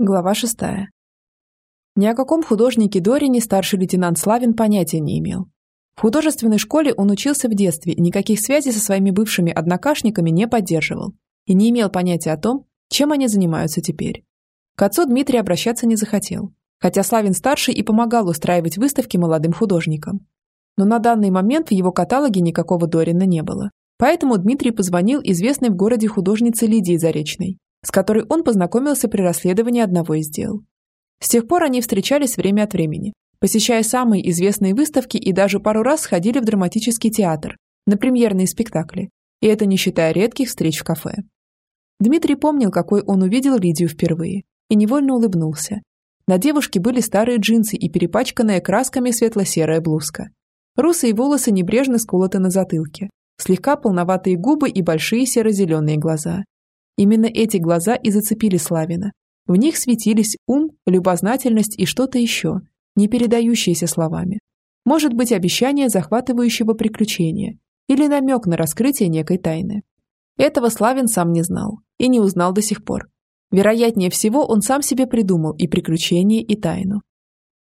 Глава шестая. Ни о каком художнике Дорине старший лейтенант Славин понятия не имел. В художественной школе он учился в детстве и никаких связей со своими бывшими однокашниками не поддерживал и не имел понятия о том, чем они занимаются теперь. К отцу Дмитрий обращаться не захотел, хотя Славин-старший и помогал устраивать выставки молодым художникам. Но на данный момент в его каталоге никакого Дорина не было. Поэтому Дмитрий позвонил известной в городе художнице Лидии Заречной с которой он познакомился при расследовании одного из дел. С тех пор они встречались время от времени, посещая самые известные выставки и даже пару раз сходили в драматический театр, на премьерные спектакли, и это не считая редких встреч в кафе. Дмитрий помнил, какой он увидел Лидию впервые, и невольно улыбнулся. На девушке были старые джинсы и перепачканная красками светло-серая блузка. Русые волосы небрежно сколоты на затылке, слегка полноватые губы и большие серо-зеленые глаза. Именно эти глаза и зацепили Славина. В них светились ум, любознательность и что-то еще, не передающееся словами. Может быть, обещание захватывающего приключения или намек на раскрытие некой тайны. Этого Славин сам не знал и не узнал до сих пор. Вероятнее всего, он сам себе придумал и приключение, и тайну.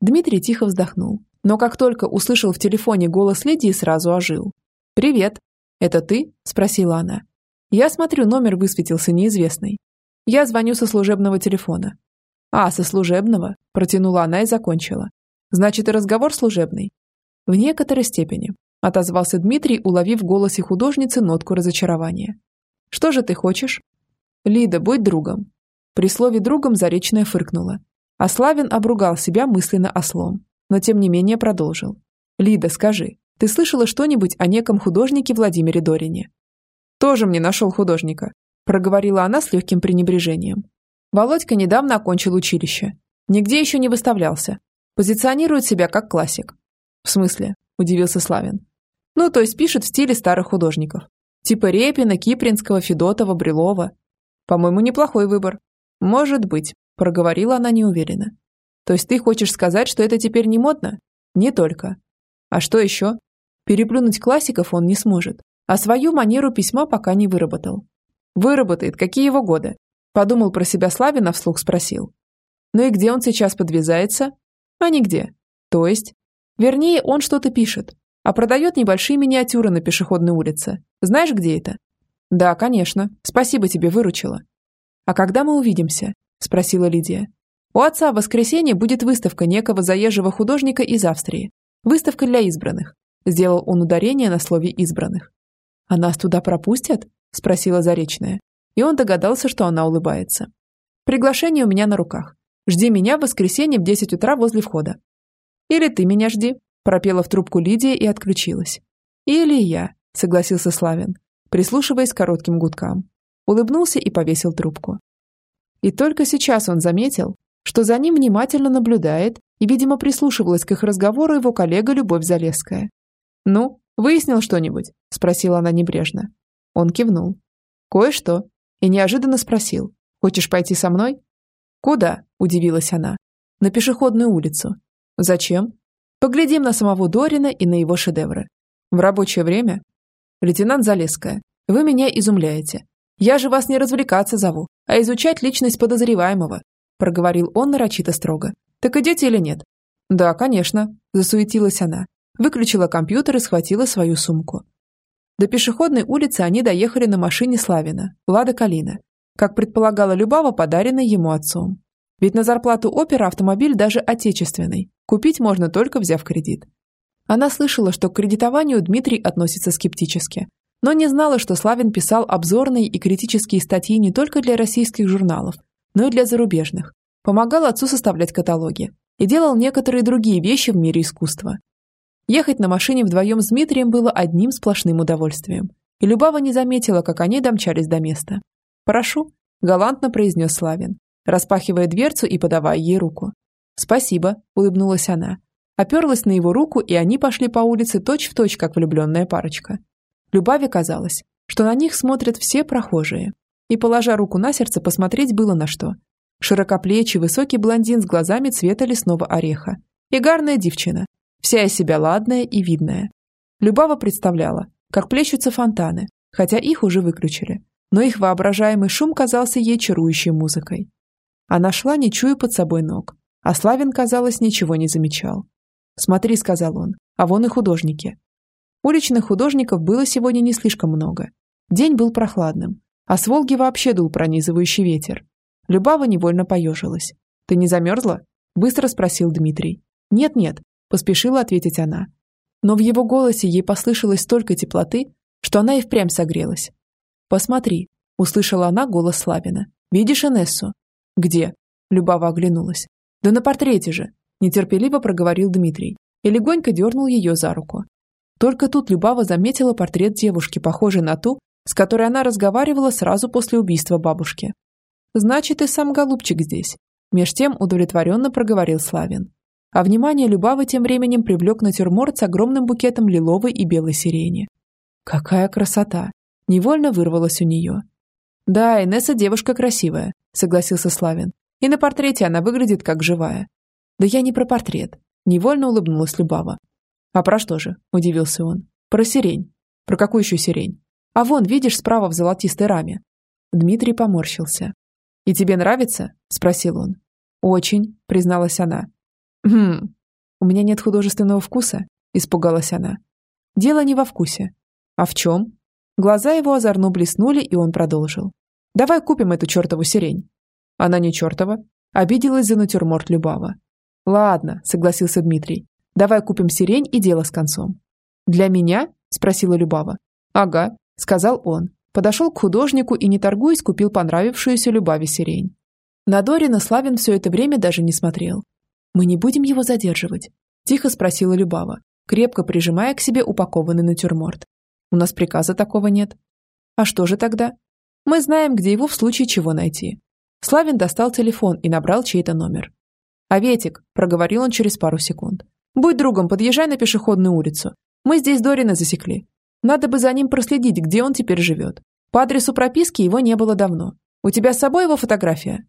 Дмитрий тихо вздохнул, но как только услышал в телефоне голос Лидии, сразу ожил. «Привет. Это ты?» – спросила она. Я смотрю, номер высветился неизвестный. Я звоню со служебного телефона. А, со служебного? Протянула она и закончила. Значит, и разговор служебный? В некоторой степени, отозвался Дмитрий, уловив в голосе художницы нотку разочарования. Что же ты хочешь? Лида, будь другом. При слове «другом» Заречная фыркнула. А Славин обругал себя мысленно ослом, но тем не менее продолжил. «Лида, скажи, ты слышала что-нибудь о неком художнике Владимире Дорине? Тоже мне нашел художника», – проговорила она с легким пренебрежением. Володька недавно окончил училище. Нигде еще не выставлялся. Позиционирует себя как классик. «В смысле?» – удивился Славин. «Ну, то есть пишет в стиле старых художников. Типа Репина, Кипринского, Федотова, Брилова. По-моему, неплохой выбор». «Может быть», – проговорила она неуверенно. «То есть ты хочешь сказать, что это теперь не модно?» «Не только». «А что еще?» Переплюнуть классиков он не сможет а свою манеру письма пока не выработал. Выработает, какие его годы? Подумал про себя Славин, а вслух спросил. Ну и где он сейчас подвязается? А нигде. То есть? Вернее, он что-то пишет, а продает небольшие миниатюры на пешеходной улице. Знаешь, где это? Да, конечно. Спасибо тебе, выручила. А когда мы увидимся? Спросила Лидия. У отца в воскресенье будет выставка некого заезжего художника из Австрии. Выставка для избранных. Сделал он ударение на слове «избранных». «А нас туда пропустят?» – спросила Заречная. И он догадался, что она улыбается. «Приглашение у меня на руках. Жди меня в воскресенье в 10 утра возле входа». «Или ты меня жди», – пропела в трубку Лидия и отключилась. «Или я», – согласился Славин, прислушиваясь к коротким гудкам. Улыбнулся и повесил трубку. И только сейчас он заметил, что за ним внимательно наблюдает и, видимо, прислушивалась к их разговору его коллега Любовь Залесская. «Ну, «Выяснил что-нибудь?» – спросила она небрежно. Он кивнул. «Кое-что». И неожиданно спросил. «Хочешь пойти со мной?» «Куда?» – удивилась она. «На пешеходную улицу». «Зачем?» «Поглядим на самого Дорина и на его шедевры». «В рабочее время?» «Лейтенант Залесская, вы меня изумляете. Я же вас не развлекаться зову, а изучать личность подозреваемого», – проговорил он нарочито строго. «Так идете или нет?» «Да, конечно», – засуетилась она выключила компьютер и схватила свою сумку. До пешеходной улицы они доехали на машине Славина, Лада Калина, как предполагала Любава, подаренной ему отцом. Ведь на зарплату опера автомобиль даже отечественный. Купить можно только взяв кредит. Она слышала, что к кредитованию Дмитрий относится скептически, но не знала, что Славин писал обзорные и критические статьи не только для российских журналов, но и для зарубежных. Помогал отцу составлять каталоги и делал некоторые другие вещи в мире искусства. Ехать на машине вдвоем с Дмитрием было одним сплошным удовольствием. И Любава не заметила, как они домчались до места. «Прошу», – галантно произнес Славин, распахивая дверцу и подавая ей руку. «Спасибо», – улыбнулась она. Оперлась на его руку, и они пошли по улице точь-в-точь, точь, как влюбленная парочка. Любави казалось, что на них смотрят все прохожие. И, положа руку на сердце, посмотреть было на что. Широкоплечий, высокий блондин с глазами цвета лесного ореха. И гарная девчина, вся из себя ладная и видная. Любава представляла, как плещутся фонтаны, хотя их уже выключили, но их воображаемый шум казался ей чарующей музыкой. Она шла, не чуя под собой ног. А Славин, казалось, ничего не замечал. «Смотри», — сказал он, — «а вон и художники». Уличных художников было сегодня не слишком много. День был прохладным, а с Волги вообще дул пронизывающий ветер. Любава невольно поежилась. «Ты не замерзла?» – быстро спросил Дмитрий. «Нет-нет», – поспешила ответить она. Но в его голосе ей послышалось столько теплоты, что она и впрямь согрелась. «Посмотри», – услышала она голос Славина. «Видишь Инессу?» «Где?» – Любава оглянулась. «Да на портрете же!» – нетерпеливо проговорил Дмитрий и легонько дернул ее за руку. Только тут Любава заметила портрет девушки, похожий на ту, с которой она разговаривала сразу после убийства бабушки. «Значит, и сам голубчик здесь», – меж тем удовлетворенно проговорил Славин. А внимание Любавы тем временем привлек натюрморт с огромным букетом лиловой и белой сирени. «Какая красота!» – невольно вырвалась у нее. «Да, Инесса девушка красивая», – согласился Славин. «И на портрете она выглядит как живая». «Да я не про портрет», – невольно улыбнулась Любава. «А про что же?» – удивился он. «Про сирень». «Про какую еще сирень?» «А вон, видишь, справа в золотистой раме». Дмитрий поморщился. «И тебе нравится?» – спросил он. «Очень», – призналась она. «Хм, у меня нет художественного вкуса», – испугалась она. «Дело не во вкусе». «А в чем?» Глаза его озорно блеснули, и он продолжил. «Давай купим эту чертову сирень». «Она не чертова», – обиделась за натюрморт Любава. «Ладно», – согласился Дмитрий. «Давай купим сирень и дело с концом». «Для меня?» – спросила Любава. «Ага», – сказал он. Подошел к художнику и, не торгуясь, купил понравившуюся Любави сирень. На Дорина Славин все это время даже не смотрел. «Мы не будем его задерживать?» – тихо спросила Любава, крепко прижимая к себе упакованный натюрморт. «У нас приказа такого нет». «А что же тогда?» «Мы знаем, где его в случае чего найти». Славин достал телефон и набрал чей-то номер. «Аветик», – проговорил он через пару секунд. «Будь другом, подъезжай на пешеходную улицу. Мы здесь Дорина засекли. Надо бы за ним проследить, где он теперь живет. По адресу прописки его не было давно. У тебя с собой его фотография?»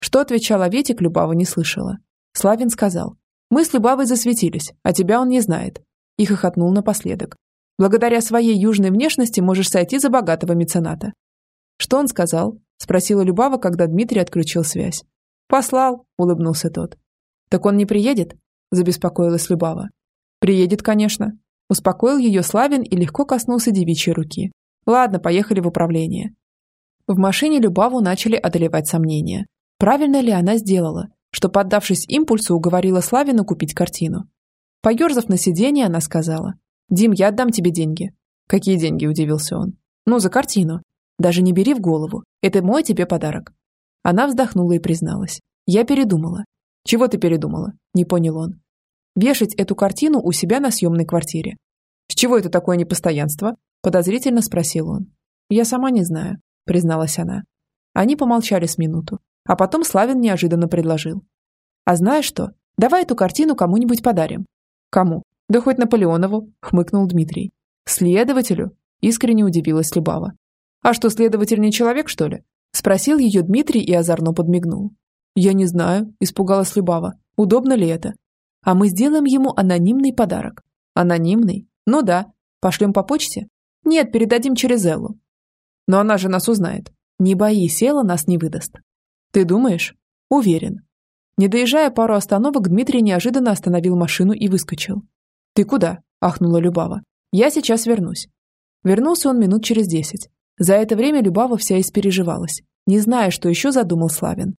Что отвечала Ветик, Любава не слышала. Славин сказал. «Мы с Любавой засветились, а тебя он не знает». И хохотнул напоследок. «Благодаря своей южной внешности можешь сойти за богатого мецената». «Что он сказал?» – спросила Любава, когда Дмитрий отключил связь. «Послал», – улыбнулся тот. «Так он не приедет?» – забеспокоилась Любава. «Приедет, конечно», – успокоил ее Славин и легко коснулся девичьей руки. «Ладно, поехали в управление». В машине Любаву начали одолевать сомнения. Правильно ли она сделала, что, поддавшись импульсу, уговорила Славину купить картину? Поерзав на сиденье, она сказала. «Дим, я отдам тебе деньги». «Какие деньги?» – удивился он. «Ну, за картину. Даже не бери в голову. Это мой тебе подарок». Она вздохнула и призналась. «Я передумала». «Чего ты передумала?» – не понял он. «Вешать эту картину у себя на съемной квартире». «С чего это такое непостоянство?» – подозрительно спросил он. «Я сама не знаю», – призналась она. Они помолчали с минуту. А потом Славин неожиданно предложил. «А знаешь что? Давай эту картину кому-нибудь подарим». «Кому?» «Да хоть Наполеонову», — хмыкнул Дмитрий. «Следователю?» — искренне удивилась Любава. «А что, следователь не человек, что ли?» — спросил ее Дмитрий и озорно подмигнул. «Я не знаю», — испугалась Любава. «Удобно ли это?» «А мы сделаем ему анонимный подарок». «Анонимный? Ну да. Пошлем по почте?» «Нет, передадим через Эллу». «Но она же нас узнает». «Не боись, Элла нас не выдаст». «Ты думаешь?» «Уверен». Не доезжая пару остановок, Дмитрий неожиданно остановил машину и выскочил. «Ты куда?» – ахнула Любава. «Я сейчас вернусь». Вернулся он минут через десять. За это время Любава вся испереживалась, не зная, что еще задумал Славин.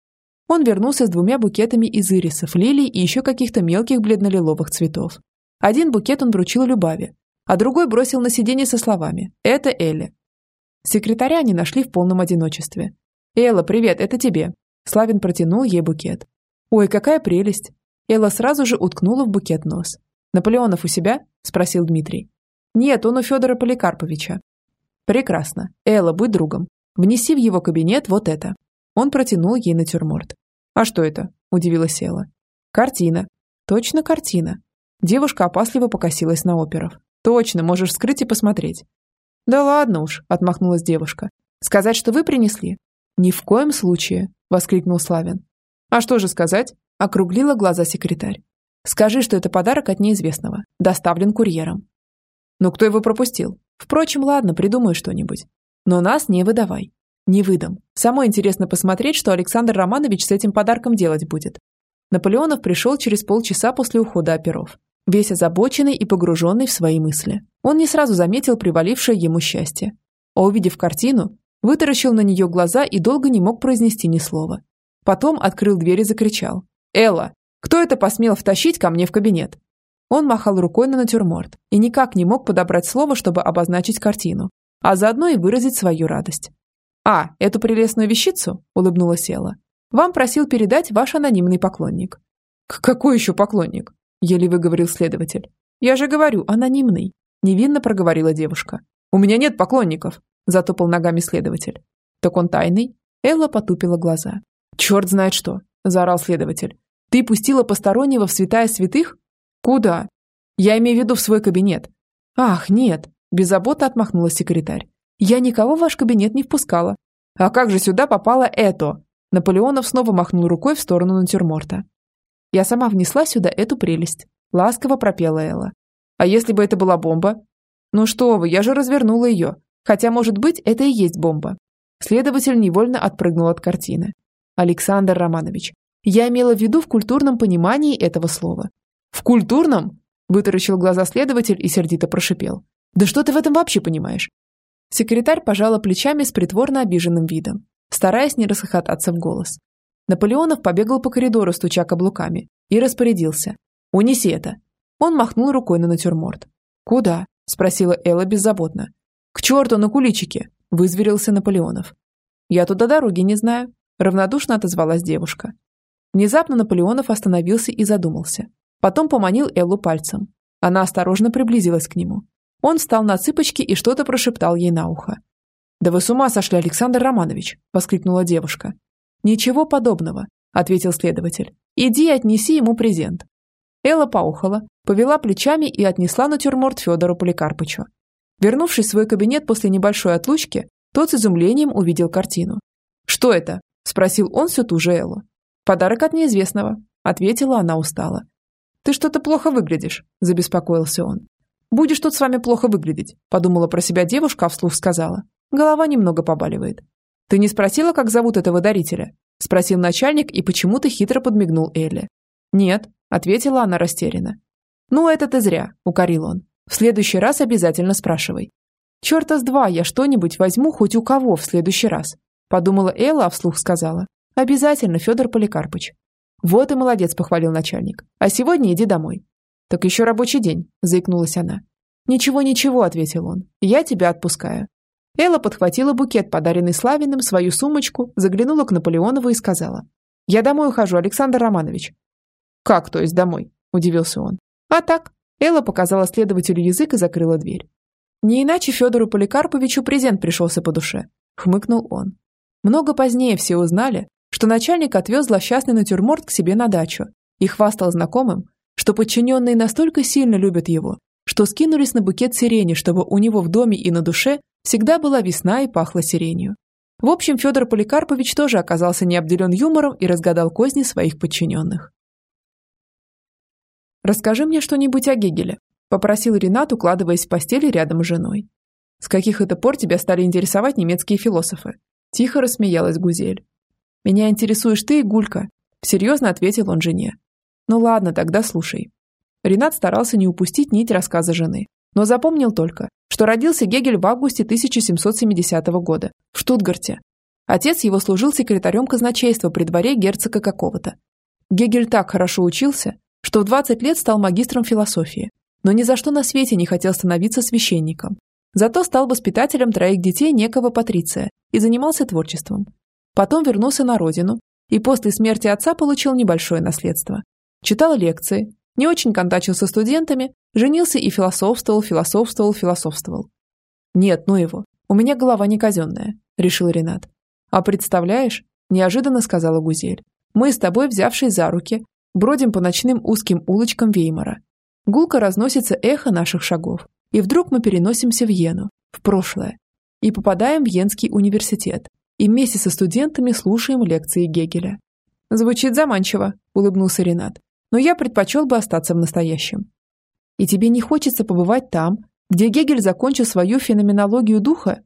Он вернулся с двумя букетами из ирисов, лилий и еще каких-то мелких бледно-лиловых цветов. Один букет он вручил Любаве, а другой бросил на сиденье со словами «Это Элли». Секретаря они нашли в полном одиночестве. «Элла, привет, это тебе. Славин протянул ей букет. «Ой, какая прелесть!» Элла сразу же уткнула в букет нос. «Наполеонов у себя?» – спросил Дмитрий. «Нет, он у Федора Поликарповича». «Прекрасно. Элла, будь другом. Внеси в его кабинет вот это». Он протянул ей натюрморт. «А что это?» – удивилась Элла. «Картина». «Точно картина». Девушка опасливо покосилась на оперов. «Точно, можешь вскрыть и посмотреть». «Да ладно уж», – отмахнулась девушка. «Сказать, что вы принесли?» «Ни в коем случае воскликнул Славин. «А что же сказать?» – округлила глаза секретарь. «Скажи, что это подарок от неизвестного, доставлен курьером». «Но кто его пропустил? Впрочем, ладно, придумай что-нибудь. Но нас не выдавай». Не выдам. Самой интересно посмотреть, что Александр Романович с этим подарком делать будет. Наполеонов пришел через полчаса после ухода оперов. Весь озабоченный и погруженный в свои мысли. Он не сразу заметил привалившее ему счастье. А увидев картину, вытаращил на нее глаза и долго не мог произнести ни слова. Потом открыл дверь и закричал. «Элла, кто это посмел втащить ко мне в кабинет?» Он махал рукой на натюрморт и никак не мог подобрать слово, чтобы обозначить картину, а заодно и выразить свою радость. «А, эту прелестную вещицу?» – улыбнулась Элла. «Вам просил передать ваш анонимный поклонник». К «Какой еще поклонник?» – еле выговорил следователь. «Я же говорю, анонимный», – невинно проговорила девушка. «У меня нет поклонников», – затопал ногами следователь. «Так он тайный?» Элла потупила глаза. «Черт знает что!» – заорал следователь. «Ты пустила постороннего в святая святых? Куда? Я имею в виду в свой кабинет». «Ах, нет!» – беззаботно отмахнулась секретарь. «Я никого в ваш кабинет не впускала». «А как же сюда попало это?» Наполеонов снова махнул рукой в сторону натюрморта. «Я сама внесла сюда эту прелесть», – ласково пропела Элла. «А если бы это была бомба?» «Ну что вы, я же развернула ее. Хотя, может быть, это и есть бомба». Следователь невольно отпрыгнул от картины. Александр Романович. Я имела в виду в культурном понимании этого слова. В культурном? Вытаращил глаза следователь и сердито прошипел. Да что ты в этом вообще понимаешь? Секретарь пожала плечами с притворно обиженным видом, стараясь не расхохотаться в голос. Наполеонов побегал по коридору, стуча каблуками, и распорядился. «Унеси это!» Он махнул рукой на натюрморт. «Куда?» – спросила Элла беззаботно. «К черту на куличике!» – вызверился Наполеонов. «Я туда дороги не знаю», равнодушно отозвалась девушка. Внезапно Наполеонов остановился и задумался. Потом поманил Эллу пальцем. Она осторожно приблизилась к нему. Он встал на цыпочки и что-то прошептал ей на ухо. «Да вы с ума сошли, Александр Романович!» – воскликнула девушка. «Ничего подобного», – ответил следователь. «Иди отнеси ему презент». Элла поухала, повела плечами и отнесла натюрморт Федору Поликарпычу. Вернувшись в свой кабинет после небольшой отлучки, тот с изумлением увидел картину. «Что это?» – спросил он всю ту же Эллу. «Подарок от неизвестного», – ответила она устало. «Ты что-то плохо выглядишь», – забеспокоился он. «Будешь тут с вами плохо выглядеть», – подумала про себя девушка, а вслух сказала. Голова немного побаливает. «Ты не спросила, как зовут этого дарителя?» – спросил начальник и почему-то хитро подмигнул Элле. «Нет», – ответила она растерянно. «Ну, это ты зря», – укорил он. «В следующий раз обязательно спрашивай». «Черта с два я что-нибудь возьму хоть у кого в следующий раз», Подумала Элла, а вслух сказала. Обязательно, Федор Поликарпыч. Вот и молодец, похвалил начальник. А сегодня иди домой. Так еще рабочий день, заикнулась она. Ничего, ничего, ответил он. Я тебя отпускаю. Элла подхватила букет, подаренный Славиным, свою сумочку, заглянула к Наполеонову и сказала. «Я домой ухожу, Александр Романович». «Как, то есть домой?» – удивился он. «А так». Элла показала следователю язык и закрыла дверь. «Не иначе Федору Поликарповичу презент пришелся по душе», – хмыкнул он. Много позднее все узнали, что начальник отвез злосчастный натюрморт к себе на дачу и хвастал знакомым, что подчиненные настолько сильно любят его, что скинулись на букет сирени, чтобы у него в доме и на душе всегда была весна и пахло сиренью. В общем, Федор Поликарпович тоже оказался не обделен юмором и разгадал козни своих подчиненных. «Расскажи мне что-нибудь о Гегеле», – попросил Ренат, укладываясь в постели рядом с женой. «С каких это пор тебя стали интересовать немецкие философы?» Тихо рассмеялась Гузель. «Меня интересуешь ты и Гулька», – серьезно ответил он жене. «Ну ладно, тогда слушай». Ренат старался не упустить нить рассказа жены, но запомнил только, что родился Гегель в августе 1770 года в Штутгарте. Отец его служил секретарем казначейства при дворе герцога какого-то. Гегель так хорошо учился, что в 20 лет стал магистром философии, но ни за что на свете не хотел становиться священником, Зато стал воспитателем троих детей некого Патриция и занимался творчеством. Потом вернулся на родину и после смерти отца получил небольшое наследство. Читал лекции, не очень контачил со студентами, женился и философствовал, философствовал, философствовал. «Нет, ну его, у меня голова не казенная», – решил Ренат. «А представляешь?» – неожиданно сказала Гузель. «Мы с тобой, взявшись за руки, бродим по ночным узким улочкам Веймара. Гулко разносится эхо наших шагов. И вдруг мы переносимся в Йену, в прошлое, и попадаем в Йенский университет, и вместе со студентами слушаем лекции Гегеля. Звучит заманчиво, улыбнулся Ренат, но я предпочел бы остаться в настоящем. И тебе не хочется побывать там, где Гегель закончил свою феноменологию духа?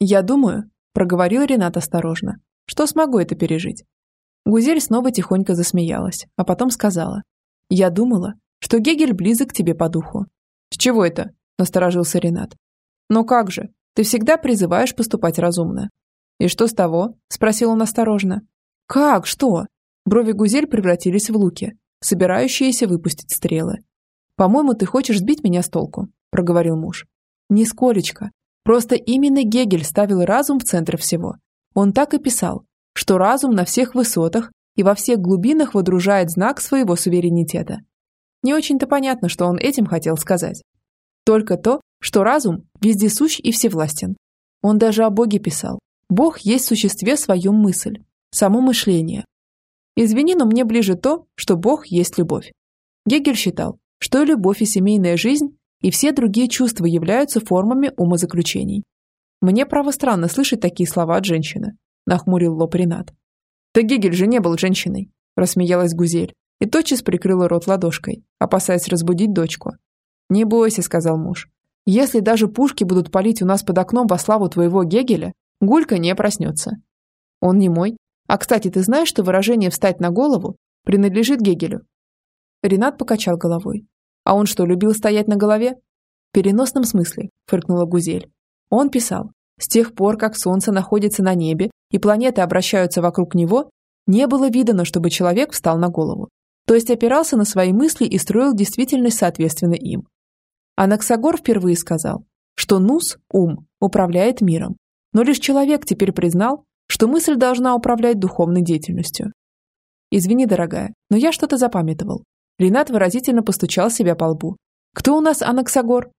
Я думаю, проговорил Ренат осторожно. Что смогу это пережить? Гузель снова тихонько засмеялась, а потом сказала. Я думала, что Гегель близок к тебе по духу. С чего это? Насторожился Ренат. Но как же? Ты всегда призываешь поступать разумно. И что с того? Спросил он осторожно. Как? Что? Брови Гузель превратились в луки, собирающиеся выпустить стрелы. «По-моему, ты хочешь сбить меня с толку», – проговорил муж. «Нисколечко. Просто именно Гегель ставил разум в центр всего. Он так и писал, что разум на всех высотах и во всех глубинах водружает знак своего суверенитета. Не очень-то понятно, что он этим хотел сказать. Только то, что разум вездесущ и всевластен. Он даже о Боге писал. Бог есть в существе своем мысль, само мышление. Извини, но мне ближе то, что Бог есть любовь. Гегель считал, что и любовь, и семейная жизнь, и все другие чувства являются формами умозаключений. Мне, право, странно слышать такие слова от женщины, нахмурил лоб Ренат. Да Гегель же не был женщиной, рассмеялась Гузель и тотчас прикрыла рот ладошкой, опасаясь разбудить дочку. «Не бойся», — сказал муж. «Если даже пушки будут палить у нас под окном во славу твоего Гегеля, Гулька не проснется». «Он не мой. А, кстати, ты знаешь, что выражение «встать на голову» принадлежит Гегелю?» Ренат покачал головой. «А он что, любил стоять на голове?» «В переносном смысле», — фыркнула Гузель. Он писал, с тех пор, как Солнце находится на небе и планеты обращаются вокруг него, не было видано, чтобы человек встал на голову. То есть опирался на свои мысли и строил действительность соответственно им. Анаксагор впервые сказал, что Нус, ум, управляет миром, но лишь человек теперь признал, что мысль должна управлять духовной деятельностью. «Извини, дорогая, но я что-то запамятовал». Ренат выразительно постучал себя по лбу. «Кто у нас Анаксагор?»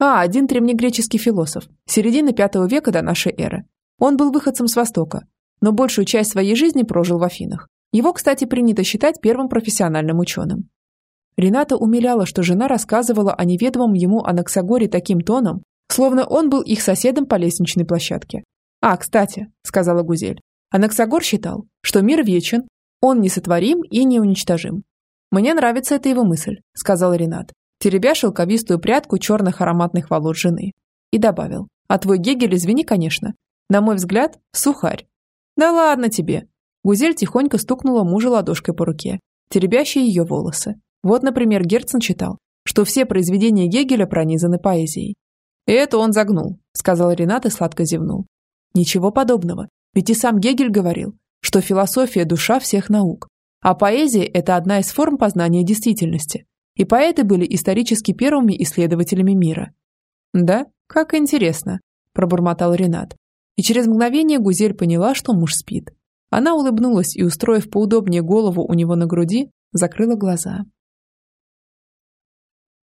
А, один древнегреческий философ, середины пятого века до нашей эры. Он был выходцем с Востока, но большую часть своей жизни прожил в Афинах. Его, кстати, принято считать первым профессиональным ученым. Рената умиляла, что жена рассказывала о неведомом ему Анаксагоре таким тоном, словно он был их соседом по лестничной площадке. «А, кстати», — сказала Гузель, Анаксагор считал, что мир вечен, он несотворим и неуничтожим. «Мне нравится эта его мысль», — сказал Ренат, теребя шелковистую прядку черных ароматных волос жены. И добавил, «А твой Гегель, извини, конечно. На мой взгляд, сухарь». «Да ладно тебе». Гузель тихонько стукнула мужа ладошкой по руке, теребящей ее волосы. Вот, например, Герцен читал, что все произведения Гегеля пронизаны поэзией. «Это он загнул», — сказал Ренат и сладко зевнул. «Ничего подобного. Ведь и сам Гегель говорил, что философия – душа всех наук, а поэзия – это одна из форм познания действительности, и поэты были исторически первыми исследователями мира. «Да, как интересно», – пробормотал Ренат. И через мгновение Гузель поняла, что муж спит. Она улыбнулась и, устроив поудобнее голову у него на груди, закрыла глаза.